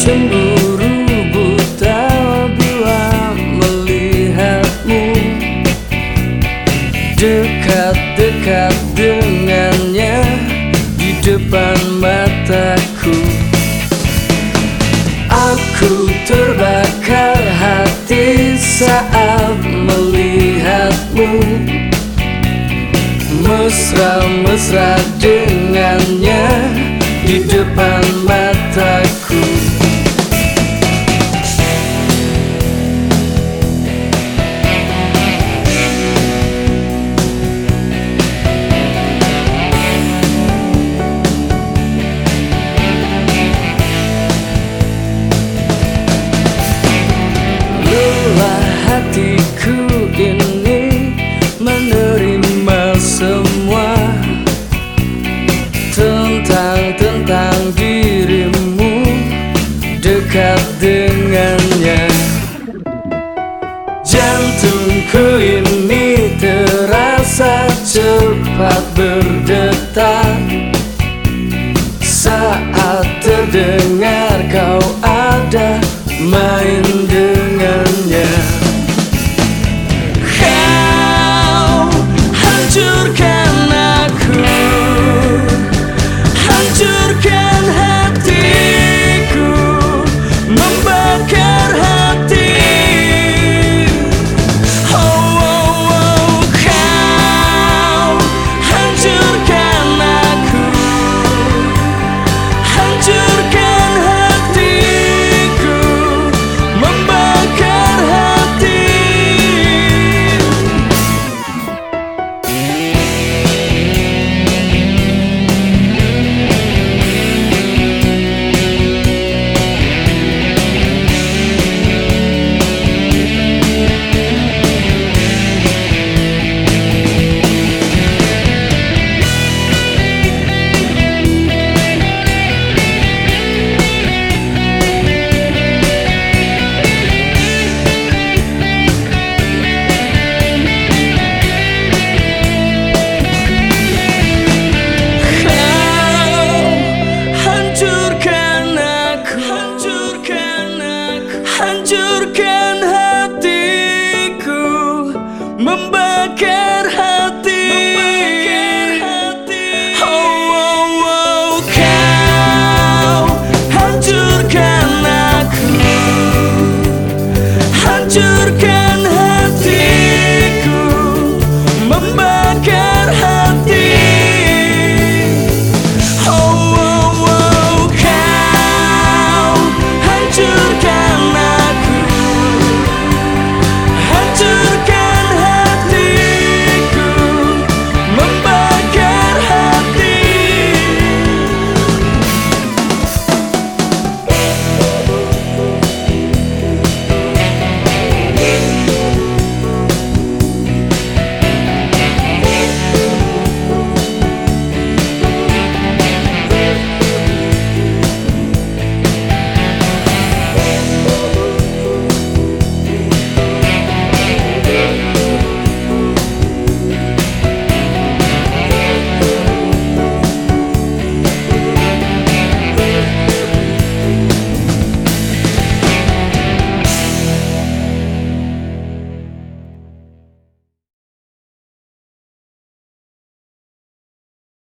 Cemburu buta bila melihatmu. Dekat-dekat dengannya Di depan mataku. Aku terbakar hati saat melihatmu. Mesra-mesra dengannya Di depan mataku dekat dengannya. Jantungku ini terasa cepat berdetak. Saat terdengar kau ada main Hancurkan hatiku Membakar hati, membakar hati. Oh, oh, oh Kau hancurkan aku Hancurkan